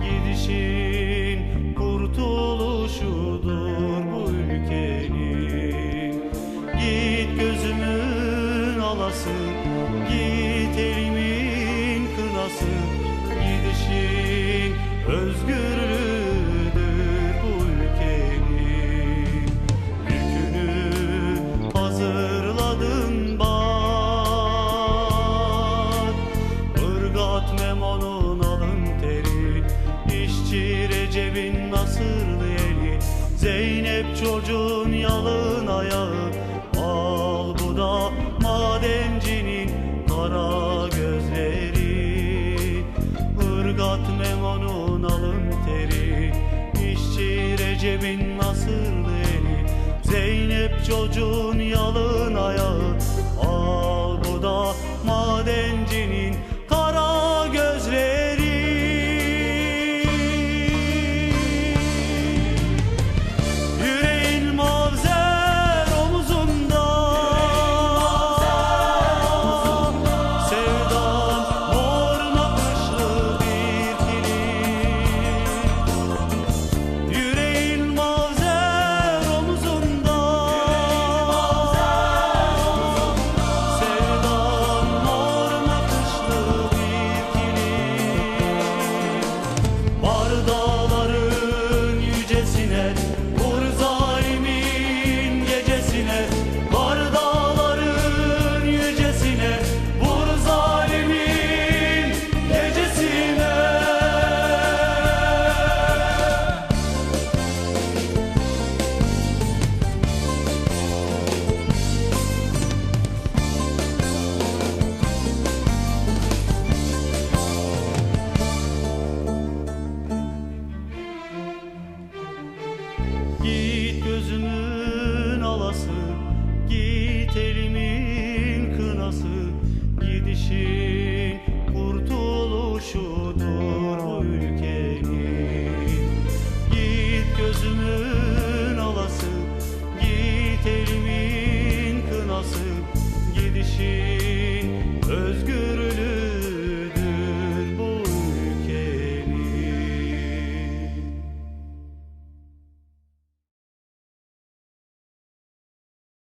gidişin kurtuluşudur. Recep'in nasırlı eli? Zeynep çocuğun yalın ayağı. Al bu da madencinin kara gözleri. Irgat Memo'nun alın teri. İşçi Recep'in nasırlı eli? Zeynep çocuğun yalın ayağı Git elimin kınası gidişim